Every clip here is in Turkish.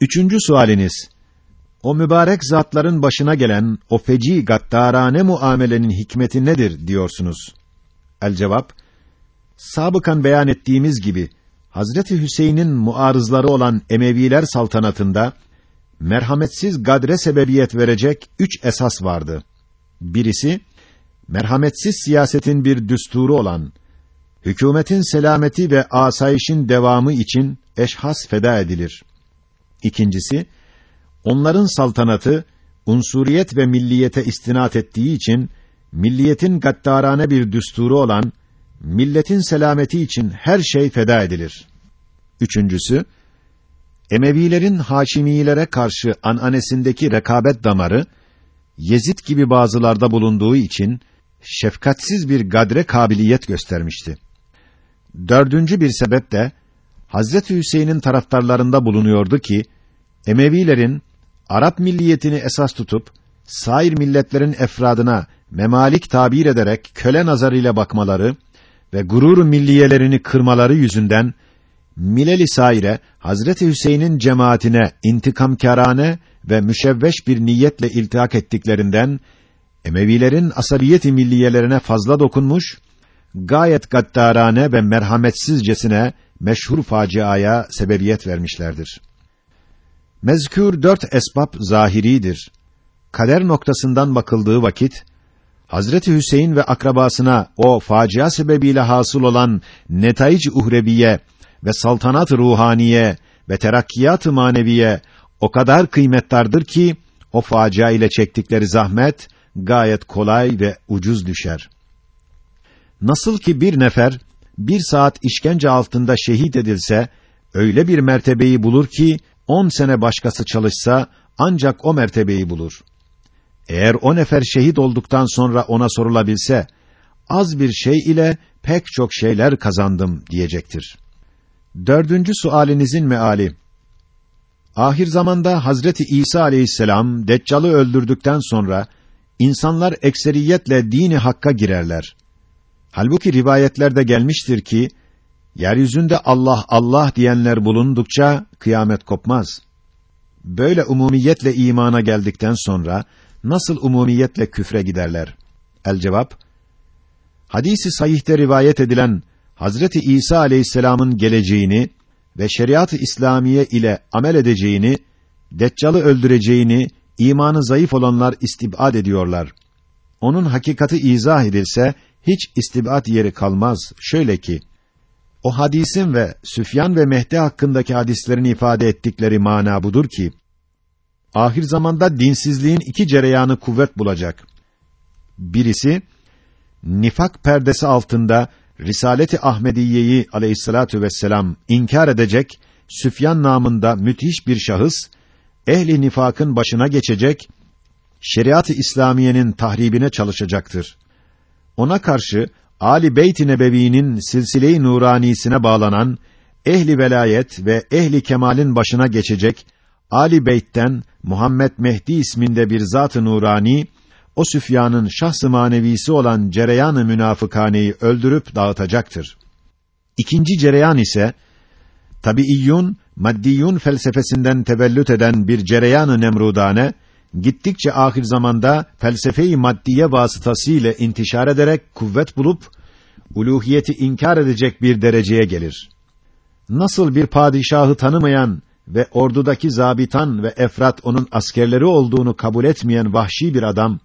Üçüncü sualiniz. O mübarek zatların başına gelen o feci gaddarane muamelenin hikmeti nedir diyorsunuz? El cevap, sabıkan beyan ettiğimiz gibi Hazreti Hüseyin'in muarızları olan Emeviler saltanatında merhametsiz gadre sebebiyet verecek üç esas vardı. Birisi merhametsiz siyasetin bir düsturu olan hükümetin selameti ve asayişin devamı için eşhas feda edilir. İkincisi onların saltanatı unsuriyet ve milliyete istinat ettiği için milliyetin gaddarane bir düsturu olan milletin selameti için her şey feda edilir. Üçüncüsü, Emevilerin Haşimilere karşı ananesindeki rekabet damarı, Yezid gibi bazılarda bulunduğu için, şefkatsiz bir gadre kabiliyet göstermişti. Dördüncü bir sebep de, Hazreti Hüseyin'in taraftarlarında bulunuyordu ki, Emevilerin, Arap milliyetini esas tutup, sair milletlerin efradına memalik tabir ederek köle nazarıyla bakmaları ve gurur milliyelerini kırmaları yüzünden Mileli saire Hazreti Hüseyin'in cemaatine intikamkârane ve müşevveş bir niyetle iltihak ettiklerinden Emevilerin asabiyeti milliyelerine fazla dokunmuş, gayet gaddarane ve merhametsizcesine meşhur faciaya sebebiyet vermişlerdir. Mezkür dört esbab zahiridir. Kader noktasından bakıldığı vakit Hazreti Hüseyin ve akrabasına o facia sebebiyle hasıl olan netaic uhreviye ve saltanat ruhaniye ve terakkiyat maneviye o kadar kıymettardır ki o facia ile çektikleri zahmet gayet kolay ve ucuz düşer. Nasıl ki bir nefer bir saat işkence altında şehit edilse öyle bir mertebeyi bulur ki on sene başkası çalışsa ancak o mertebeyi bulur. Eğer o nefer şehit olduktan sonra ona sorulabilse, az bir şey ile pek çok şeyler kazandım diyecektir. Dördüncü sualinizin meali. Ahir zamanda Hazreti İsa aleyhisselam Deccal'ı öldürdükten sonra insanlar ekseriyetle dini hakka girerler. Halbuki rivayetlerde gelmiştir ki yeryüzünde Allah Allah diyenler bulundukça kıyamet kopmaz. Böyle umumiyetle imana geldikten sonra nasıl umumiyetle küfre giderler? El cevap Hadisi sahihte rivayet edilen Hazreti İsa aleyhisselamın geleceğini ve şeriat-ı İslamiye ile amel edeceğini, Deccal'ı öldüreceğini imanı zayıf olanlar istibad ediyorlar. Onun hakikati izah edilse hiç istibad yeri kalmaz. Şöyle ki o hadisin ve Süfyan ve Mehdi hakkındaki hadislerin ifade ettikleri mana budur ki ahir zamanda dinsizliğin iki cereyanı kuvvet bulacak. Birisi nifak perdesi altında Risaleti Ahmediyeyi aleyhissalatu vesselam inkar edecek Süfyan namında müthiş bir şahıs ehli nifakın başına geçecek şeriat-ı İslamiyenin tahribine çalışacaktır. Ona karşı Ali Beyt-i Nebevi'nin silsile-i nuranisine bağlanan ehli velayet ve ehli kemalin başına geçecek Ali Beyt'ten Muhammed Mehdi isminde bir zat-ı nurani o Süfyan'ın şahs-ı manevisi olan cereyan-ı münafıkaneyi öldürüp dağıtacaktır. İkinci cereyan ise tabiiyyun, maddiyun felsefesinden tevellüt eden bir cereyan-ı nemrudane gittikçe ahir zamanda felsefe-i maddiye vasıtasıyla intişar ederek kuvvet bulup uluhiyeti inkar edecek bir dereceye gelir. Nasıl bir padişahı tanımayan ve ordudaki zabitan ve efrat onun askerleri olduğunu kabul etmeyen vahşi bir adam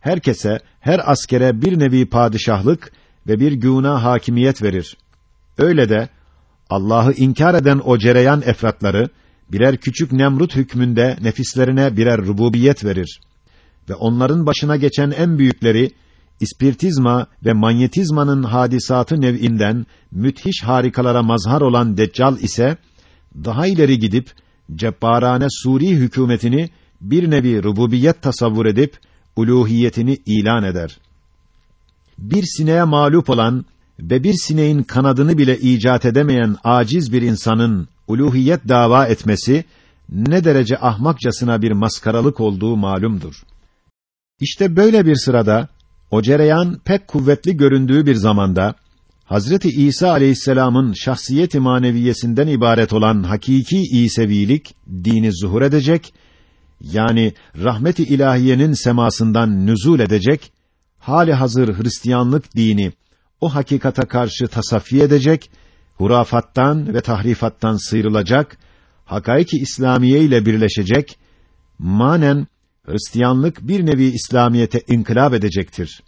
herkese, her askere bir nevi padişahlık ve bir güna hakimiyet verir. Öyle de Allah'ı inkar eden o cereyan efratları birer küçük Nemrut hükmünde nefislerine birer rububiyet verir ve onların başına geçen en büyükleri ispirtizma ve manyetizmanın hadisatı nev'inden müthiş harikalara mazhar olan Deccal ise daha ileri gidip cebbarane Suri hükümetini bir nevi rububiyet tasavvur edip uluhiyetini ilan eder. Bir sineğe mağlup olan ve bir sineğin kanadını bile icat edemeyen aciz bir insanın uluhiyet dava etmesi ne derece ahmakçasına bir maskaralık olduğu malumdur. İşte böyle bir sırada o cereyan pek kuvvetli göründüğü bir zamanda Hazreti İsa aleyhisselamın şahsiyeti maneviyesinden ibaret olan hakiki İsevilik dini zuhur edecek, yani rahmeti ilahiyenin semasından nüzul edecek, hali hazır Hristiyanlık dini o hakikata karşı tasaffi edecek, hurafattan ve tahrifattan sıyrılacak, hakaiki İslamiye ile birleşecek, manen Hristiyanlık bir nevi İslamiyete inkılap edecektir.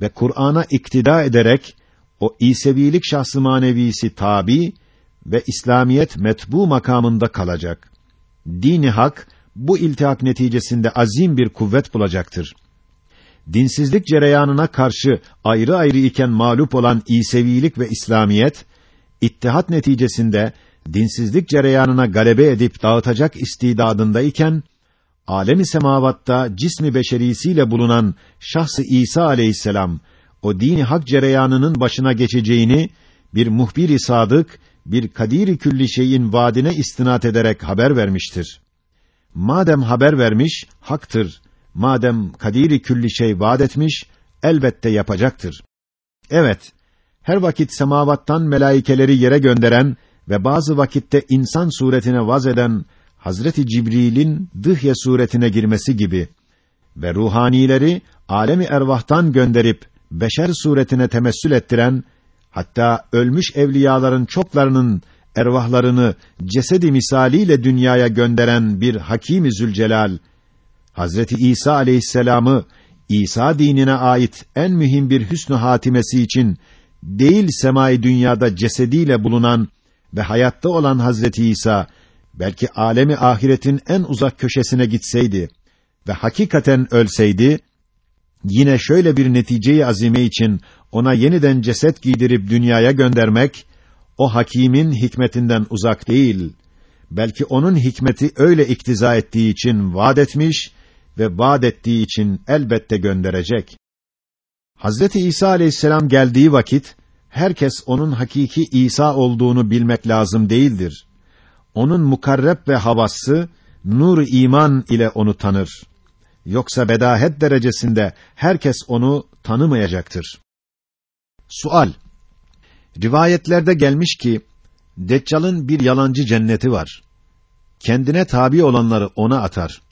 Ve Kur'an'a iktida ederek o İsevilik şahsı manevisi tabi ve İslamiyet metbu makamında kalacak. Dini hak bu iltihak neticesinde azim bir kuvvet bulacaktır. Dinsizlik cereyanına karşı ayrı ayrı iken mağlup olan İsevilik ve İslamiyet ittihat neticesinde dinsizlik cereyanına galebe edip dağıtacak istidadındayken alemi semavatta cismi beşerisiyle bulunan şahsı İsa aleyhisselam o dini hak cereyanının başına geçeceğini bir muhbir-i sadık, bir kadir külli şeyin vaadine istinat ederek haber vermiştir. Madem haber vermiş, haktır. Madem kadiri külli şey vaad etmiş, elbette yapacaktır. Evet, her vakit semavattan melaikeleri yere gönderen ve bazı vakitte insan suretine vaz eden Hazreti Cibril'in dıhye suretine girmesi gibi ve ruhanileri alemi ervahtan gönderip beşer suretine temessül ettiren hatta ölmüş evliyaların çoklarının ervahlarını cesedi misaliyle dünyaya gönderen bir Hakim-i Zülcelal Hazreti İsa aleyhisselamı İsa dinine ait en mühim bir hüsnü hatimesi için değil semai dünyada cesediyle bulunan ve hayatta olan Hazreti İsa belki alemi ahiretin en uzak köşesine gitseydi ve hakikaten ölseydi yine şöyle bir neticeyi azime için ona yeniden ceset giydirip dünyaya göndermek o hakimin hikmetinden uzak değil. Belki onun hikmeti öyle iktiza ettiği için vaad etmiş ve vaad ettiği için elbette gönderecek. Hazreti İsa aleyhisselam geldiği vakit herkes onun hakiki İsa olduğunu bilmek lazım değildir. Onun mukarreb ve havası nur iman ile onu tanır. Yoksa bedahet derecesinde herkes onu tanımayacaktır. Sual Rivayetlerde gelmiş ki Deccal'ın bir yalancı cenneti var. Kendine tabi olanları ona atar.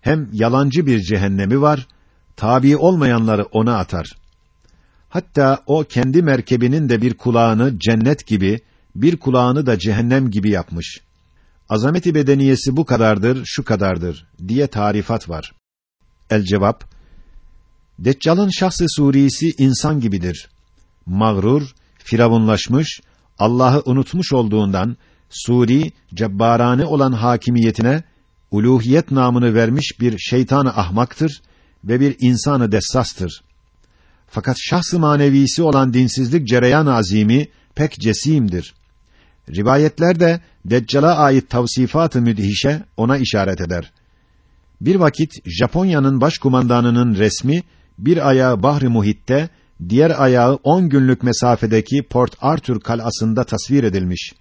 Hem yalancı bir cehennemi var, tabi olmayanları ona atar. Hatta o kendi merkebinin de bir kulağını cennet gibi, bir kulağını da cehennem gibi yapmış. Azameti bedeniyesi bu kadardır, şu kadardır diye tarifat var. El cevap Deccal'ın şahsı surisi insan gibidir. Mağrur, firavunlaşmış, Allah'ı unutmuş olduğundan suri, cebbarane olan hakimiyetine uluhiyet namını vermiş bir şeytanı ahmaktır ve bir insanı dessastır. Fakat şahsı manevisi olan dinsizlik cereyan azimi pek cesimdir. Rivayetler de Deccal'a ait tavsifat-ı müdhişe ona işaret eder. Bir vakit Japonya'nın başkumandanının resmi bir ayağı bahri muhitte, diğer ayağı on günlük mesafedeki Port Arthur kalasında tasvir edilmiş.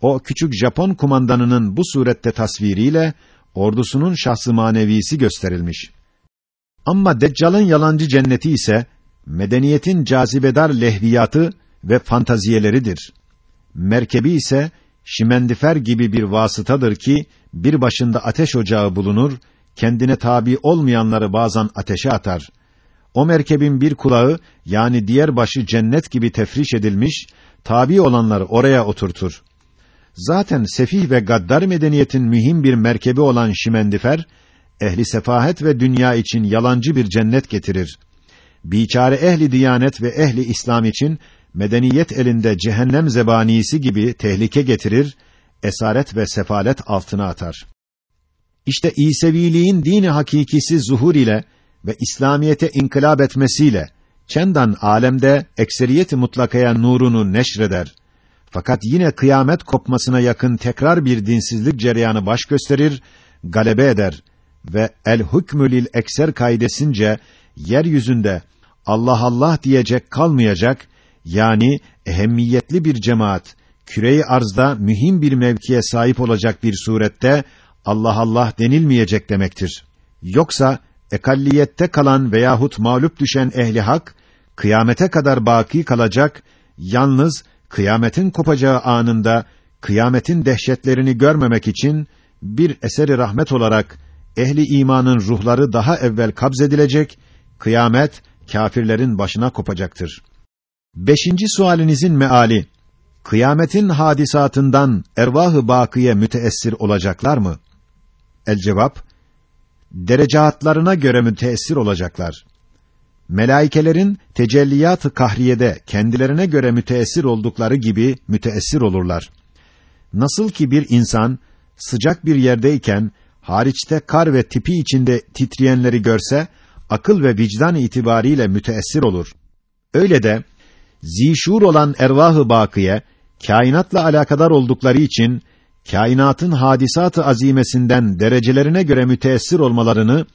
O küçük Japon kumandanının bu surette tasviriyle ordusunun şahsı manevisi gösterilmiş. Ama Deccal'ın yalancı cenneti ise medeniyetin cazibedar lehviyatı ve fantaziyeleridir. Merkebi ise şimendifer gibi bir vasıtadır ki bir başında ateş ocağı bulunur, kendine tabi olmayanları bazen ateşe atar. O merkebin bir kulağı yani diğer başı cennet gibi tefriş edilmiş, tabi olanları oraya oturtur. Zaten sefih ve gaddar medeniyetin mühim bir merkebi olan şimendifer, ehli sefahet ve dünya için yalancı bir cennet getirir. Biçare ehli diyanet ve ehli İslam için medeniyet elinde cehennem zebanisi gibi tehlike getirir, esaret ve sefalet altına atar. İşte İseviliğin dini hakikisi zuhur ile ve İslamiyete inkılap etmesiyle çendan alemde ekseriyeti mutlakaya nurunu neşreder. Fakat yine kıyamet kopmasına yakın tekrar bir dinsizlik cereyanı baş gösterir, galebe eder ve el hükmü lil ekser kaidesince yeryüzünde Allah Allah diyecek kalmayacak yani ehemmiyetli bir cemaat küreyi arzda mühim bir mevkiye sahip olacak bir surette Allah Allah denilmeyecek demektir. Yoksa ekalliyette kalan veyahut mağlup düşen ehli hak kıyamete kadar baki kalacak, yalnız kıyametin kopacağı anında kıyametin dehşetlerini görmemek için bir eseri rahmet olarak ehli imanın ruhları daha evvel kabzedilecek, kıyamet kâfirlerin başına kopacaktır. Beşinci sualinizin meali, kıyametin hadisatından ervah-ı bakiye müteessir olacaklar mı? El cevap, derecatlarına göre müteessir olacaklar. Melaikelerin tecelliyat-ı kahriyede kendilerine göre müteessir oldukları gibi müteessir olurlar. Nasıl ki bir insan sıcak bir yerdeyken hariçte kar ve tipi içinde titreyenleri görse akıl ve vicdan itibariyle müteessir olur. Öyle de zişur olan ervahı bakiye kainatla alakadar oldukları için kainatın hadisatı azimesinden derecelerine göre müteessir olmalarını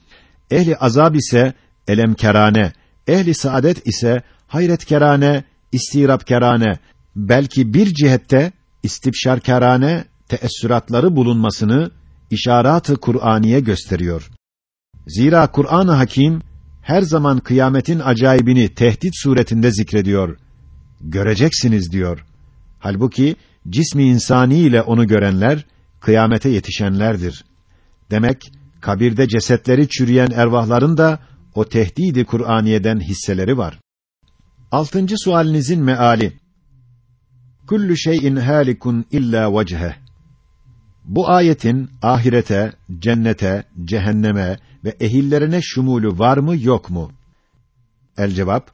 ehli azab ise elemkerane, ehli saadet ise hayretkerane, istirapkerane, belki bir cihette istibşarkerane teessüratları bulunmasını işaret-ı Kur'aniye gösteriyor. Zira Kur'an-ı Hakim her zaman kıyametin acayibini tehdit suretinde zikrediyor. Göreceksiniz diyor. Halbuki cismi insani ile onu görenler kıyamete yetişenlerdir. Demek kabirde cesetleri çürüyen ervahların da o tehdidi Kur'aniyeden hisseleri var. Altıncı sualinizin meali. Kullu şeyin halikun illa vecheh. Bu ayetin ahirete, cennete, cehenneme ve ehillerine şumulu var mı yok mu? El cevap: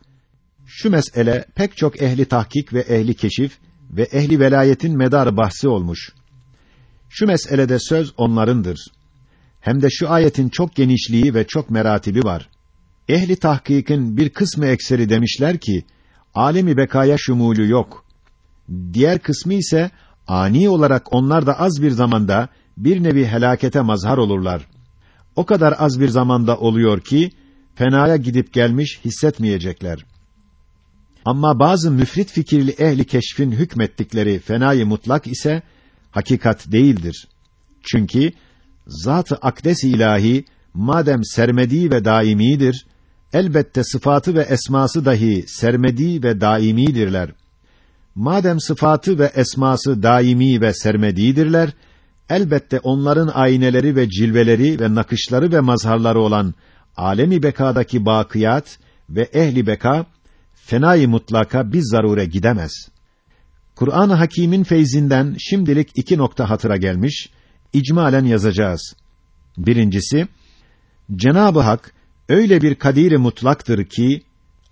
Şu mesele pek çok ehli tahkik ve ehli keşif ve ehli velayetin medar bahsi olmuş. Şu meselede söz onlarındır. Hem de şu ayetin çok genişliği ve çok meratibi var. Ehli tahkikin bir kısmı ekseri demişler ki alemi bekaya şumulu yok. Diğer kısmı ise ani olarak onlar da az bir zamanda bir nevi helakete mazhar olurlar. O kadar az bir zamanda oluyor ki fenaya gidip gelmiş hissetmeyecekler. Ama bazı müfrit fikirli ehli keşfin hükmettikleri fenayı mutlak ise hakikat değildir. Çünkü zat-ı akdes ilahi madem sermedi ve daimidir, elbette sıfatı ve esması dahi sermedi ve daimidirler. Madem sıfatı ve esması daimi ve sermedidirler, elbette onların ayneleri ve cilveleri ve nakışları ve mazharları olan alemi bekadaki bakiyat ve ehli beka fenayı mutlaka bir zarure gidemez. Kur'an-ı Hakîm'in feyzinden şimdilik iki nokta hatıra gelmiş, icmalen yazacağız. Birincisi, Cenab-ı Hak öyle bir kadiri mutlaktır ki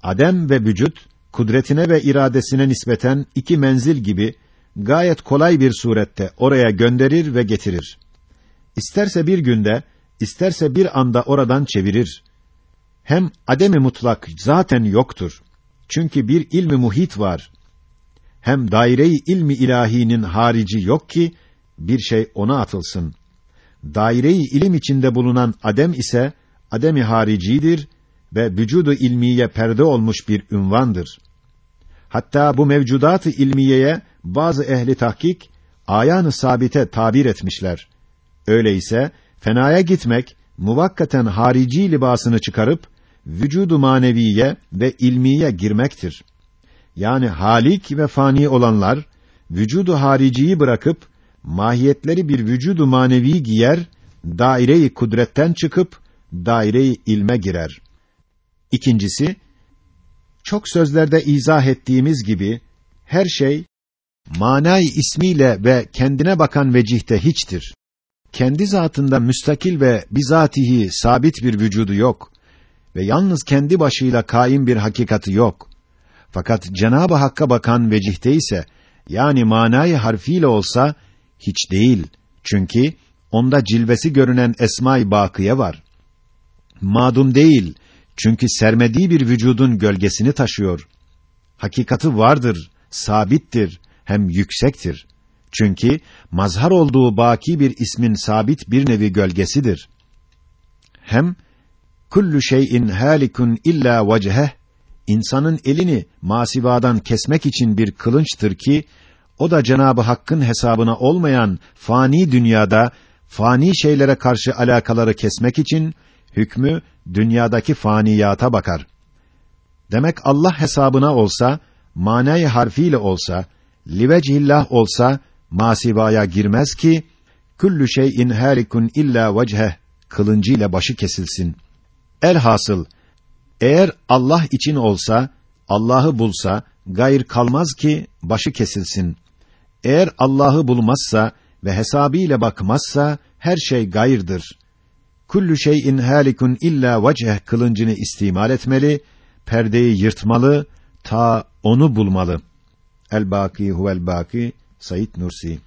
adem ve vücut kudretine ve iradesine nispeten iki menzil gibi gayet kolay bir surette oraya gönderir ve getirir. İsterse bir günde, isterse bir anda oradan çevirir. Hem ademi mutlak zaten yoktur. Çünkü bir ilmi muhit var. Hem daire-i ilmi ilahinin harici yok ki bir şey ona atılsın. Daire-i ilim içinde bulunan adem ise ademi haricidir ve vücudu ilmiye perde olmuş bir ünvandır. Hatta bu mevcudat-ı ilmiyeye bazı ehli tahkik ayanı sabite tabir etmişler. Öyleyse fenaya gitmek muvakkaten harici libasını çıkarıp vücudu maneviye ve ilmiye girmektir. Yani halik ve fani olanlar vücudu hariciyi bırakıp mahiyetleri bir vücudu manevi giyer, daire-i kudretten çıkıp daire-i ilme girer. İkincisi, çok sözlerde izah ettiğimiz gibi her şey manay ismiyle ve kendine bakan vecihte hiçtir. Kendi zatında müstakil ve bizatihi sabit bir vücudu yok ve yalnız kendi başıyla kaim bir hakikati yok. Fakat Cenab-ı Hakk'a bakan vecihte ise yani manayı harfiyle olsa hiç değil. Çünkü onda cilvesi görünen esma-i bakiye var. Madum değil. Çünkü sermediği bir vücudun gölgesini taşıyor. Hakikati vardır, sabittir, hem yüksektir. Çünkü mazhar olduğu baki bir ismin sabit bir nevi gölgesidir. Hem kullu şeyin halikun illa vecheh insanın elini masivadan kesmek için bir kılınçtır ki o da Cenabı Hakk'ın hesabına olmayan fani dünyada fani şeylere karşı alakaları kesmek için hükmü dünyadaki faniyata bakar. Demek Allah hesabına olsa, manayı harfiyle olsa, livecihillah olsa, masivaya girmez ki, küllü şeyin halikun illa vecheh, kılıncıyla başı kesilsin. Elhasıl, eğer Allah için olsa, Allah'ı bulsa, gayr kalmaz ki, başı kesilsin. Eğer Allah'ı bulmazsa ve hesabıyla bakmazsa, her şey gayırdır. Kullu şeyin halikun illa vecheh kılıncını istimal etmeli, perdeyi yırtmalı, ta onu bulmalı. El-Baki huvel-Baki Said Nursi